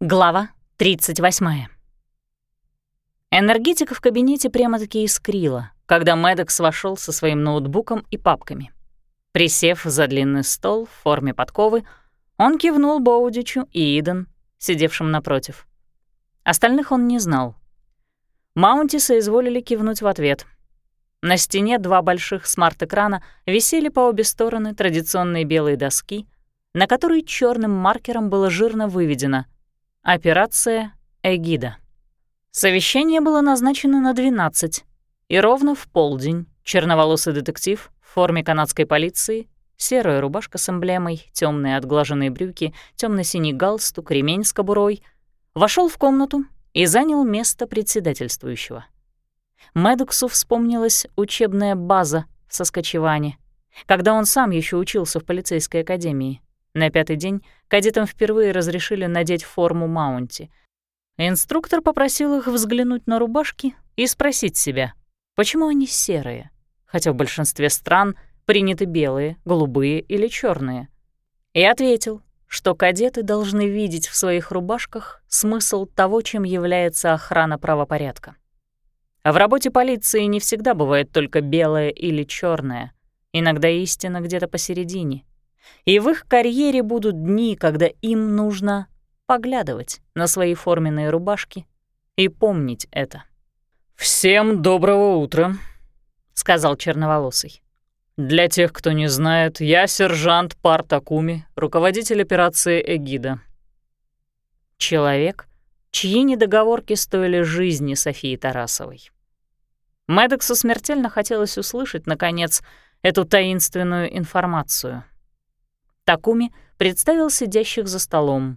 Глава 38. Энергетика в кабинете прямо-таки искрила, когда Мэддокс вошел со своим ноутбуком и папками. Присев за длинный стол в форме подковы, он кивнул Боудичу и Иден, сидевшим напротив. Остальных он не знал. Маунти соизволили кивнуть в ответ. На стене два больших смарт-экрана висели по обе стороны традиционные белые доски, на которой черным маркером было жирно выведено — Операция «Эгида». Совещание было назначено на 12, и ровно в полдень черноволосый детектив в форме канадской полиции, серая рубашка с эмблемой, темные отглаженные брюки, темно синий галстук, ремень с кобурой, вошел в комнату и занял место председательствующего. Медуксу вспомнилась учебная база в Соскочеване, когда он сам еще учился в полицейской академии. На пятый день кадетам впервые разрешили надеть форму Маунти. Инструктор попросил их взглянуть на рубашки и спросить себя, почему они серые, хотя в большинстве стран приняты белые, голубые или черные. И ответил, что кадеты должны видеть в своих рубашках смысл того, чем является охрана правопорядка. А в работе полиции не всегда бывает только белое или черное, иногда истина где-то посередине — и в их карьере будут дни, когда им нужно поглядывать на свои форменные рубашки и помнить это. «Всем доброго утра», — сказал черноволосый. «Для тех, кто не знает, я сержант Пар Такуми, руководитель операции «Эгида». Человек, чьи недоговорки стоили жизни Софии Тарасовой. Мэддоксу смертельно хотелось услышать, наконец, эту таинственную информацию — Такуми представил сидящих за столом.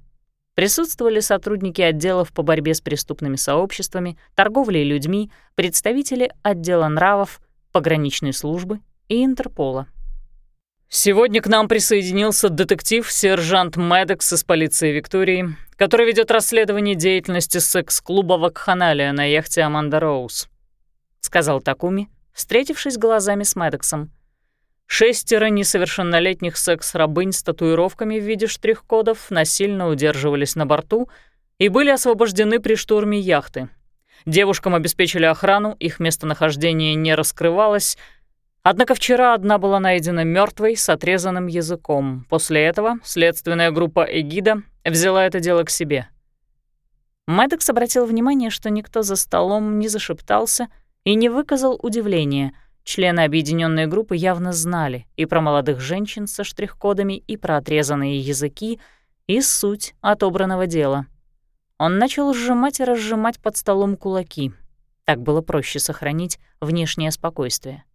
Присутствовали сотрудники отделов по борьбе с преступными сообществами, торговлей людьми, представители отдела нравов, пограничной службы и Интерпола. Сегодня к нам присоединился детектив-сержант Медекс из полиции Виктории, который ведет расследование деятельности секс-клуба Вакханалия на яхте Аманда Роуз, сказал Такуми, встретившись глазами с Медексом. Шестеро несовершеннолетних секс-рабынь с татуировками в виде штрих-кодов насильно удерживались на борту и были освобождены при штурме яхты. Девушкам обеспечили охрану, их местонахождение не раскрывалось, однако вчера одна была найдена мертвой с отрезанным языком. После этого следственная группа «Эгида» взяла это дело к себе. Мэддокс обратил внимание, что никто за столом не зашептался и не выказал удивления — Члены объединенной группы явно знали и про молодых женщин со штрих-кодами, и про отрезанные языки, и суть отобранного дела. Он начал сжимать и разжимать под столом кулаки. Так было проще сохранить внешнее спокойствие.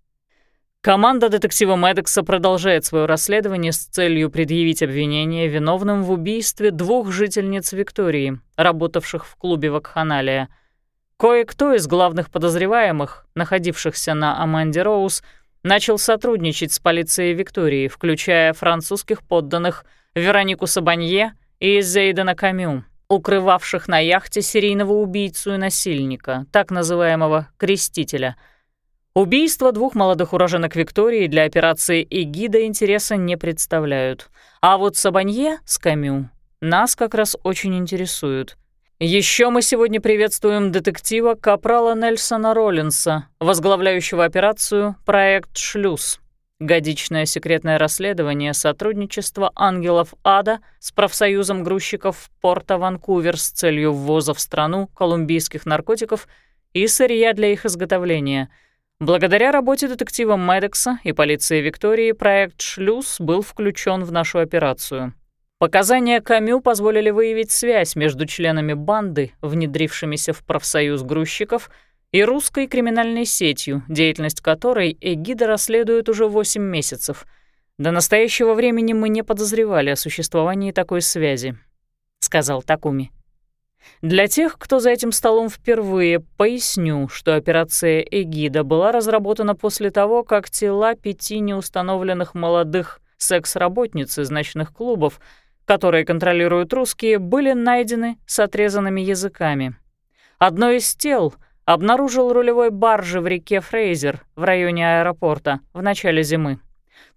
Команда детектива Медекса продолжает свое расследование с целью предъявить обвинение виновным в убийстве двух жительниц Виктории, работавших в клубе Вакханалия — Кое-кто из главных подозреваемых, находившихся на Аманде Роуз, начал сотрудничать с полицией Виктории, включая французских подданных Веронику Сабанье и Зейдена Камю, укрывавших на яхте серийного убийцу и насильника, так называемого «крестителя». Убийства двух молодых уроженок Виктории для операции «Эгида» интереса не представляют. А вот Сабанье с Камю нас как раз очень интересуют — еще мы сегодня приветствуем детектива Капрала Нельсона Роллинса, возглавляющего операцию «Проект Шлюз». Годичное секретное расследование сотрудничества ангелов ада с профсоюзом грузчиков порта Ванкувер с целью ввоза в страну колумбийских наркотиков и сырья для их изготовления. Благодаря работе детектива Медекса и полиции Виктории проект «Шлюз» был включен в нашу операцию. Показания Камю позволили выявить связь между членами банды, внедрившимися в профсоюз грузчиков, и русской криминальной сетью, деятельность которой эгида расследует уже 8 месяцев. До настоящего времени мы не подозревали о существовании такой связи, сказал Такуми. Для тех, кто за этим столом впервые, поясню, что операция «Эгида» была разработана после того, как тела пяти неустановленных молодых секс-работниц из ночных клубов — которые контролируют русские, были найдены с отрезанными языками. Одно из тел обнаружил рулевой баржи в реке Фрейзер в районе аэропорта в начале зимы.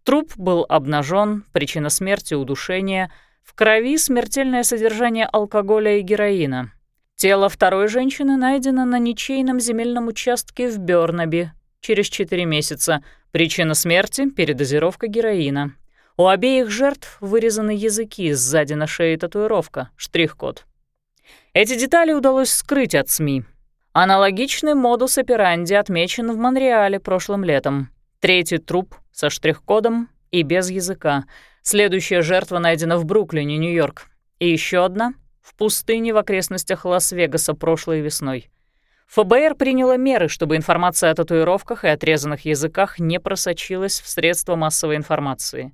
Труп был обнажен, причина смерти — удушение, В крови смертельное содержание алкоголя и героина. Тело второй женщины найдено на ничейном земельном участке в Бёрнаби через 4 месяца. Причина смерти — передозировка героина. У обеих жертв вырезаны языки, сзади на шее татуировка, штрих-код. Эти детали удалось скрыть от СМИ. Аналогичный модус операнди отмечен в Монреале прошлым летом. Третий труп со штрих-кодом и без языка. Следующая жертва найдена в Бруклине, Нью-Йорк. И еще одна — в пустыне в окрестностях Лас-Вегаса прошлой весной. ФБР приняло меры, чтобы информация о татуировках и отрезанных языках не просочилась в средства массовой информации.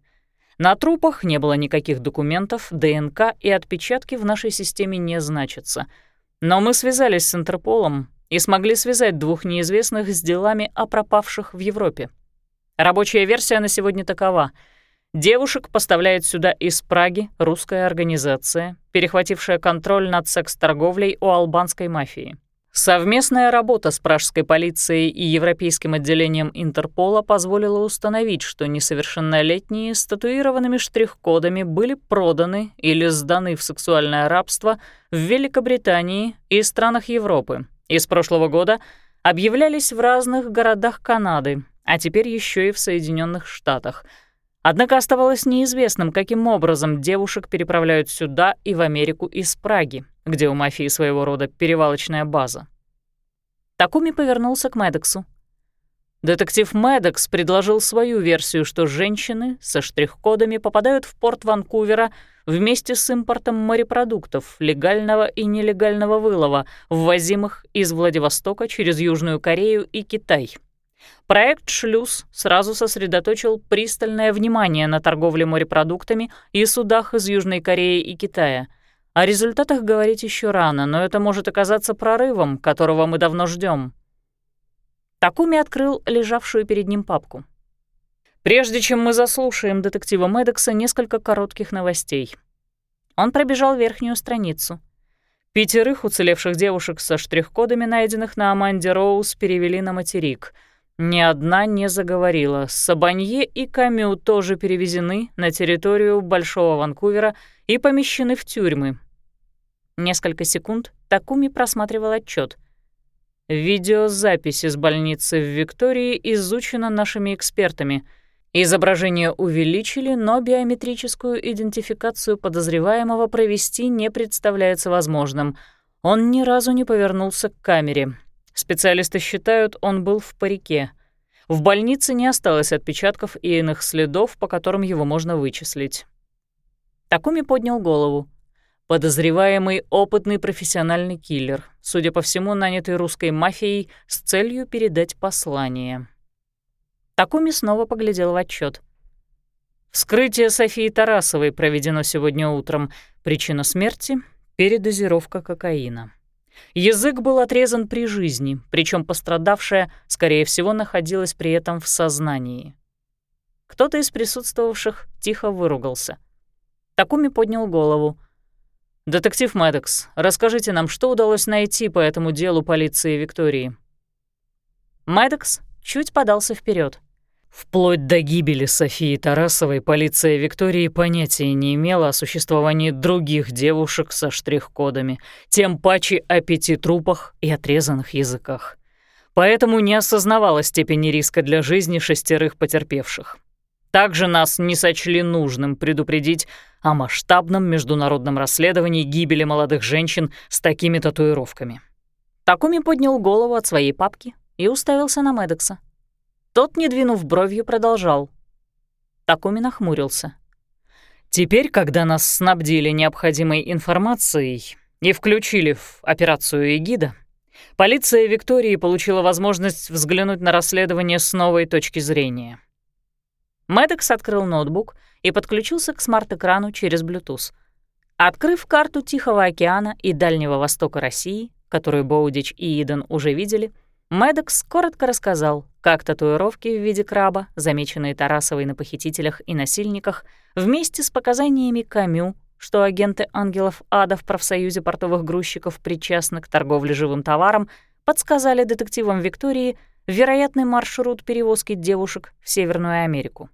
На трупах не было никаких документов, ДНК и отпечатки в нашей системе не значатся. Но мы связались с Интерполом и смогли связать двух неизвестных с делами о пропавших в Европе. Рабочая версия на сегодня такова. Девушек поставляет сюда из Праги русская организация, перехватившая контроль над секс-торговлей у албанской мафии. Совместная работа с пражской полицией и европейским отделением Интерпола позволила установить, что несовершеннолетние с татуированными штрих-кодами были проданы или сданы в сексуальное рабство в Великобритании и странах Европы. И с прошлого года объявлялись в разных городах Канады, а теперь еще и в Соединенных Штатах — Однако оставалось неизвестным, каким образом девушек переправляют сюда и в Америку из Праги, где у мафии своего рода перевалочная база. Такуми повернулся к Медексу. Детектив Медекс предложил свою версию, что женщины со штрих-кодами попадают в порт Ванкувера вместе с импортом морепродуктов, легального и нелегального вылова, ввозимых из Владивостока через Южную Корею и Китай. Проект «Шлюз» сразу сосредоточил пристальное внимание на торговле морепродуктами и судах из Южной Кореи и Китая. О результатах говорить еще рано, но это может оказаться прорывом, которого мы давно ждем. Такуми открыл лежавшую перед ним папку. Прежде чем мы заслушаем детектива Медекса, несколько коротких новостей. Он пробежал верхнюю страницу. Пятерых уцелевших девушек со штрих-кодами, найденных на Аманде Роуз, перевели на материк — ни одна не заговорила. Сабанье и Камю тоже перевезены на территорию Большого Ванкувера и помещены в тюрьмы. Несколько секунд Такуми просматривал отчет. Видеозапись из больницы в Виктории изучена нашими экспертами. Изображение увеличили, но биометрическую идентификацию подозреваемого провести не представляется возможным. Он ни разу не повернулся к камере. Специалисты считают, он был в парике. В больнице не осталось отпечатков и иных следов, по которым его можно вычислить. Такуми поднял голову. Подозреваемый — опытный профессиональный киллер, судя по всему, нанятый русской мафией с целью передать послание. Такуми снова поглядел в отчет. Вскрытие Софии Тарасовой проведено сегодня утром. Причина смерти — передозировка кокаина. Язык был отрезан при жизни, причем пострадавшая, скорее всего, находилась при этом в сознании. Кто-то из присутствовавших тихо выругался. Такуми поднял голову. «Детектив Мэддокс, расскажите нам, что удалось найти по этому делу полиции Виктории?» Мэддокс чуть подался вперед. Вплоть до гибели Софии Тарасовой полиция Виктории понятия не имела о существовании других девушек со штрих-кодами, тем паче о пяти трупах и отрезанных языках. Поэтому не осознавала степени риска для жизни шестерых потерпевших. Также нас не сочли нужным предупредить о масштабном международном расследовании гибели молодых женщин с такими татуировками. Такуми поднял голову от своей папки и уставился на Медекса. Тот, не двинув бровью, продолжал. Такуми нахмурился. «Теперь, когда нас снабдили необходимой информацией и включили в операцию «Эгида», полиция Виктории получила возможность взглянуть на расследование с новой точки зрения». Мэддокс открыл ноутбук и подключился к смарт-экрану через Bluetooth. Открыв карту Тихого океана и Дальнего Востока России, которую Боудич и Иден уже видели, Мэддокс коротко рассказал, как татуировки в виде краба, замеченные Тарасовой на похитителях и насильниках, вместе с показаниями Камю, что агенты ангелов ада в профсоюзе портовых грузчиков причастны к торговле живым товаром, подсказали детективам Виктории вероятный маршрут перевозки девушек в Северную Америку.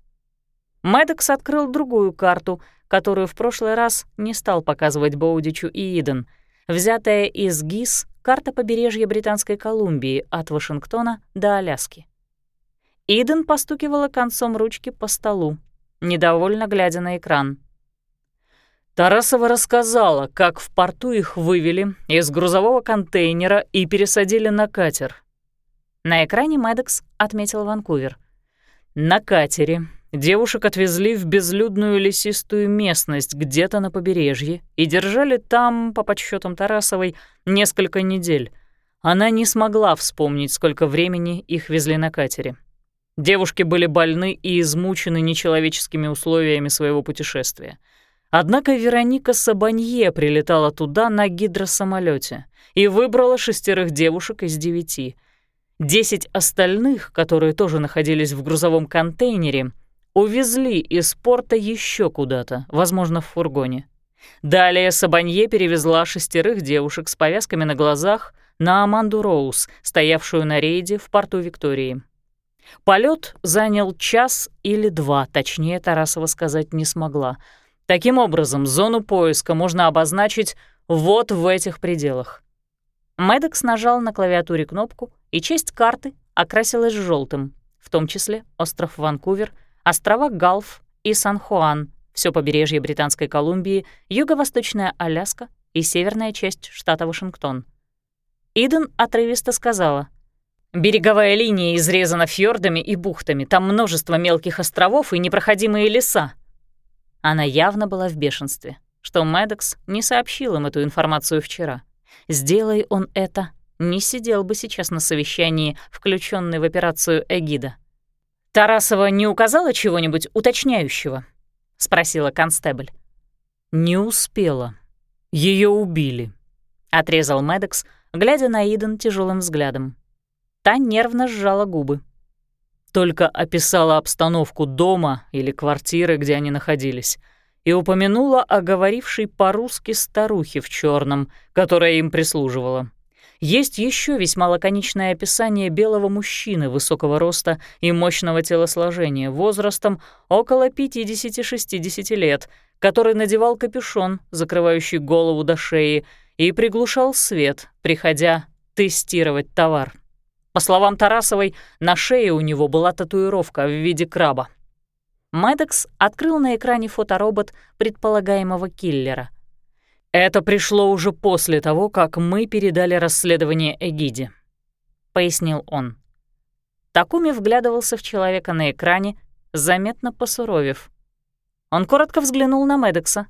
Мэддокс открыл другую карту, которую в прошлый раз не стал показывать Боудичу и Иден. Взятая из ГИС карта побережья Британской Колумбии от Вашингтона до Аляски. Иден постукивала концом ручки по столу, недовольно глядя на экран. Тарасова рассказала, как в порту их вывели из грузового контейнера и пересадили на катер. На экране Мэддокс отметил Ванкувер. На катере девушек отвезли в безлюдную лесистую местность где-то на побережье и держали там, по подсчетам Тарасовой, несколько недель. Она не смогла вспомнить, сколько времени их везли на катере. Девушки были больны и измучены нечеловеческими условиями своего путешествия — Однако Вероника Сабанье прилетала туда на гидросамолете и выбрала шестерых девушек из девяти. Десять остальных, которые тоже находились в грузовом контейнере, увезли из порта еще куда-то, возможно, в фургоне. Далее Сабанье перевезла шестерых девушек с повязками на глазах на Аманду Роуз, стоявшую на рейде в порту Виктории. Полет занял час или два, точнее Тарасова сказать не смогла — Таким образом, зону поиска можно обозначить вот в этих пределах. Мэддокс нажал на клавиатуре кнопку, и часть карты окрасилась желтым, в том числе остров Ванкувер, острова Галф и Сан-Хуан, все побережье Британской Колумбии, юго-восточная Аляска и северная часть штата Вашингтон. Иден отрывисто сказала, «Береговая линия изрезана фьордами и бухтами, там множество мелких островов и непроходимые леса. Она явно была в бешенстве, что Мэддокс не сообщил им эту информацию вчера. Сделай он это, не сидел бы сейчас на совещании, включенный в операцию «Эгида». «Тарасова не указала чего-нибудь уточняющего?» — спросила констебль. «Не успела. Ее убили», — отрезал Мэддокс, глядя на Иден тяжелым взглядом. Та нервно сжала губы только описала обстановку дома или квартиры, где они находились, и упомянула о говорившей по-русски старухе в черном, которая им прислуживала. Есть еще весьма лаконичное описание белого мужчины высокого роста и мощного телосложения, возрастом около 50-60 лет, который надевал капюшон, закрывающий голову до шеи, и приглушал свет, приходя тестировать товар. По словам Тарасовой, на шее у него была татуировка в виде краба. Мэддокс открыл на экране фоторобот предполагаемого киллера. «Это пришло уже после того, как мы передали расследование Эгиде», — пояснил он. Такуми вглядывался в человека на экране, заметно посуровев. Он коротко взглянул на Мэддокса.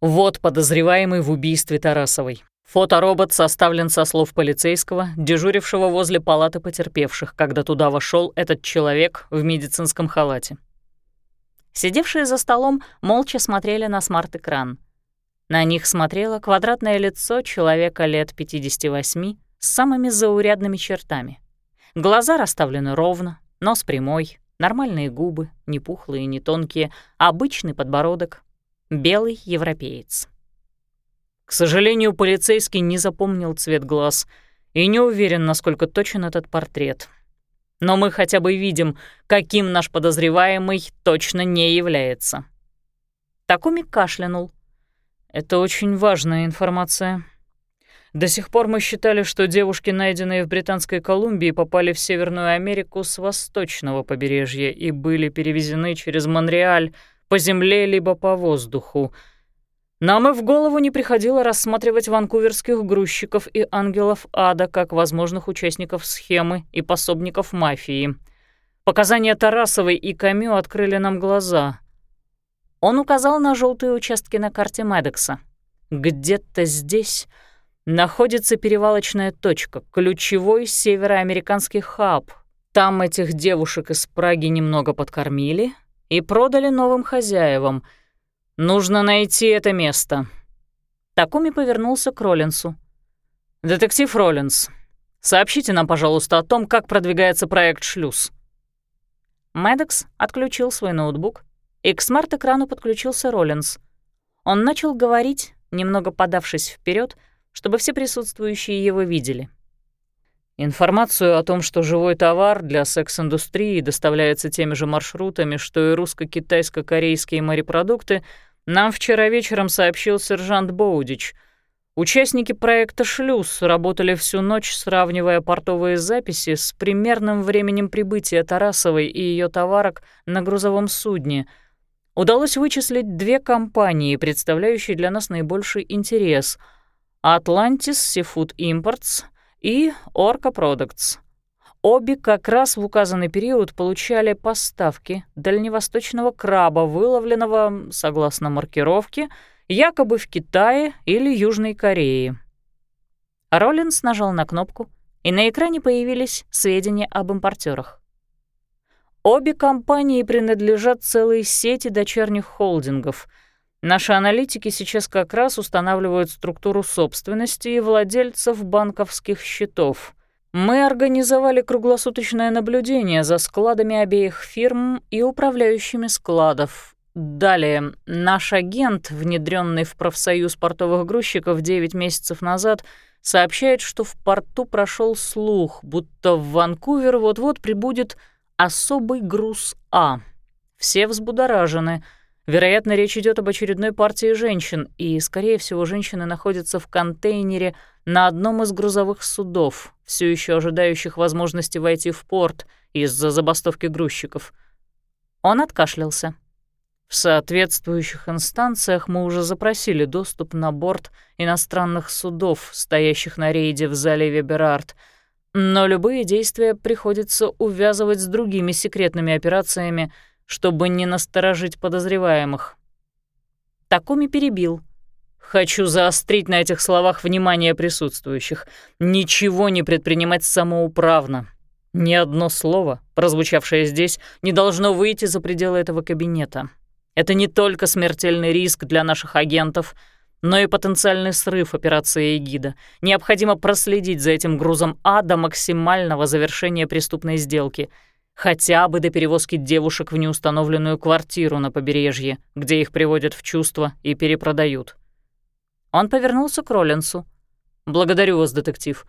«Вот подозреваемый в убийстве Тарасовой. Фоторобот составлен со слов полицейского, дежурившего возле палаты потерпевших, когда туда вошел этот человек в медицинском халате. Сидевшие за столом молча смотрели на смарт-экран. На них смотрело квадратное лицо человека лет 58 с самыми заурядными чертами. Глаза расставлены ровно, нос прямой, нормальные губы, не пухлые, не тонкие, обычный подбородок, белый европеец. К сожалению, полицейский не запомнил цвет глаз и не уверен, насколько точен этот портрет. Но мы хотя бы видим, каким наш подозреваемый точно не является. Такуми кашлянул. Это очень важная информация. До сих пор мы считали, что девушки, найденные в Британской Колумбии, попали в Северную Америку с восточного побережья и были перевезены через Монреаль по земле либо по воздуху — нам и в голову не приходило рассматривать ванкуверских грузчиков и ангелов ада как возможных участников схемы и пособников мафии. Показания Тарасовой и Камю открыли нам глаза. Он указал на желтые участки на карте Медекса. Где-то здесь находится перевалочная точка, ключевой североамериканский хаб. Там этих девушек из Праги немного подкормили и продали новым хозяевам — Нужно найти это место». Такуми повернулся к Роллинсу. «Детектив Роллинс, сообщите нам, пожалуйста, о том, как продвигается проект «Шлюз». Мэддокс отключил свой ноутбук, и к смарт-экрану подключился Роллинс. Он начал говорить, немного подавшись вперед, чтобы все присутствующие его видели. Информацию о том, что живой товар для секс-индустрии доставляется теми же маршрутами, что и русско-китайско-корейские морепродукты, нам вчера вечером сообщил сержант Боудич. Участники проекта «Шлюз» работали всю ночь, сравнивая портовые записи с примерным временем прибытия Тарасовой и ее товарок на грузовом судне. Удалось вычислить две компании, представляющие для нас наибольший интерес — «Atlantis Seafood Imports» и Orca Products. Обе как раз в указанный период получали поставки дальневосточного краба, выловленного, согласно маркировке, якобы в Китае или Южной Корее. Роллинс нажал на кнопку, и на экране появились сведения об импортерах. Обе компании принадлежат целой сети дочерних холдингов — Наши аналитики сейчас как раз устанавливают структуру собственности и владельцев банковских счетов. Мы организовали круглосуточное наблюдение за складами обеих фирм и управляющими складов. Далее, наш агент, внедренный в профсоюз портовых грузчиков 9 месяцев назад, сообщает, что в порту прошел слух, будто в Ванкувер вот-вот прибудет особый груз А. Все взбудоражены — Вероятно, речь идет об очередной партии женщин, и, скорее всего, женщины находятся в контейнере на одном из грузовых судов, все еще ожидающих возможности войти в порт из-за забастовки грузчиков. Он откашлялся. В соответствующих инстанциях мы уже запросили доступ на борт иностранных судов, стоящих на рейде в заливе Берард, но любые действия приходится увязывать с другими секретными операциями — чтобы не насторожить подозреваемых. Такуми перебил. «Хочу заострить на этих словах внимание присутствующих. Ничего не предпринимать самоуправно. Ни одно слово, прозвучавшее здесь, не должно выйти за пределы этого кабинета. Это не только смертельный риск для наших агентов, но и потенциальный срыв операции «Эгида». Необходимо проследить за этим грузом А до максимального завершения преступной сделки — Хотя бы до перевозки девушек в неустановленную квартиру на побережье, где их приводят в чувство и перепродают. Он повернулся к Роллинсу. «Благодарю вас, детектив.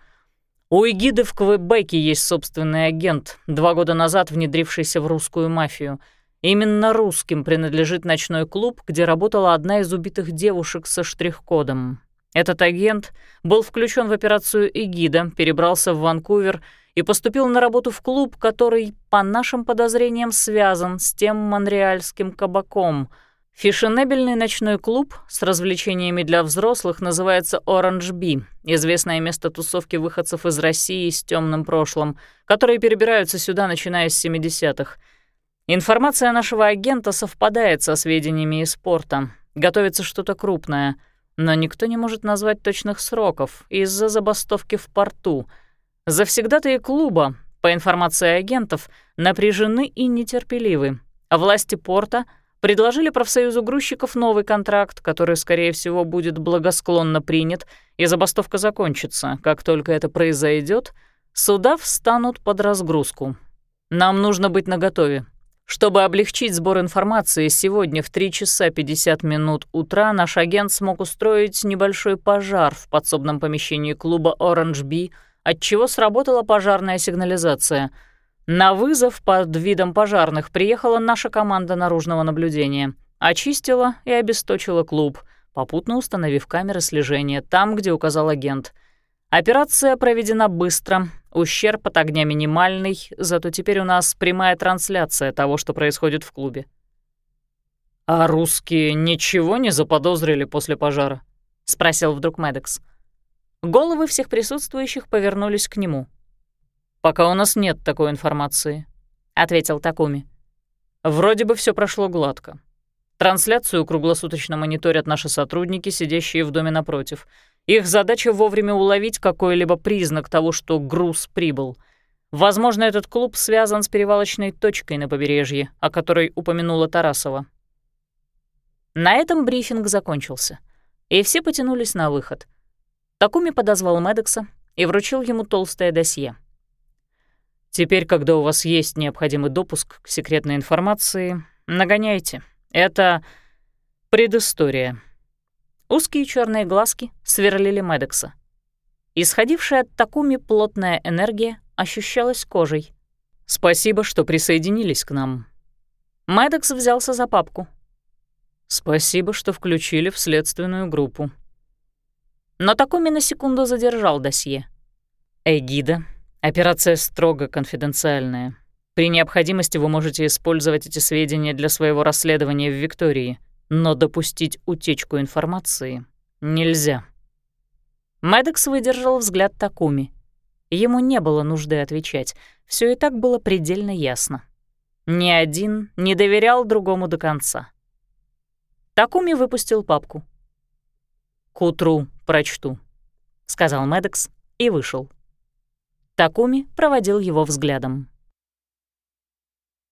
У Эгиды в Квебеке есть собственный агент, два года назад внедрившийся в русскую мафию. Именно русским принадлежит ночной клуб, где работала одна из убитых девушек со штрих-кодом. Этот агент был включен в операцию «Эгида», перебрался в Ванкувер и поступил на работу в клуб, который, по нашим подозрениям, связан с тем монреальским кабаком. Фешенебельный ночной клуб с развлечениями для взрослых называется Orange Bee, известное место тусовки выходцев из России с темным прошлым, которые перебираются сюда, начиная с 70-х. Информация нашего агента совпадает со сведениями из порта. Готовится что-то крупное — но никто не может назвать точных сроков из-за забастовки в порту. Завсегдатые клуба, по информации агентов, напряжены и нетерпеливы. А власти порта предложили профсоюзу грузчиков новый контракт, который, скорее всего, будет благосклонно принят, и забастовка закончится. Как только это произойдет, суда встанут под разгрузку. Нам нужно быть наготове. Чтобы облегчить сбор информации, сегодня в 3 часа 50 минут утра наш агент смог устроить небольшой пожар в подсобном помещении клуба Orange Bee, отчего сработала пожарная сигнализация. На вызов под видом пожарных приехала наша команда наружного наблюдения, очистила и обесточила клуб, попутно установив камеры слежения там, где указал агент — Операция проведена быстро, ущерб от огня минимальный, зато теперь у нас прямая трансляция того, что происходит в клубе. «А русские ничего не заподозрили после пожара?» — спросил вдруг Медекс. Головы всех присутствующих повернулись к нему. «Пока у нас нет такой информации», — ответил Такуми. «Вроде бы все прошло гладко. Трансляцию круглосуточно мониторят наши сотрудники, сидящие в доме напротив — их задача вовремя уловить какой-либо признак того, что груз прибыл. Возможно, этот клуб связан с перевалочной точкой на побережье, о которой упомянула Тарасова. На этом брифинг закончился, и все потянулись на выход. Такуми подозвал Медекса и вручил ему толстое досье. «Теперь, когда у вас есть необходимый допуск к секретной информации, нагоняйте. Это предыстория». Узкие черные глазки сверлили Медекса. Исходившая от Такуми плотная энергия ощущалась кожей. «Спасибо, что присоединились к нам». Мэддокс взялся за папку. «Спасибо, что включили в следственную группу». Но Такуми на секунду задержал досье. «Эгида, операция строго конфиденциальная. При необходимости вы можете использовать эти сведения для своего расследования в Виктории, но допустить утечку информации нельзя». Мэддокс выдержал взгляд Такуми. Ему не было нужды отвечать, все и так было предельно ясно. Ни один не доверял другому до конца. Такуми выпустил папку. «К утру прочту», — сказал Медекс и вышел. Такуми проводил его взглядом.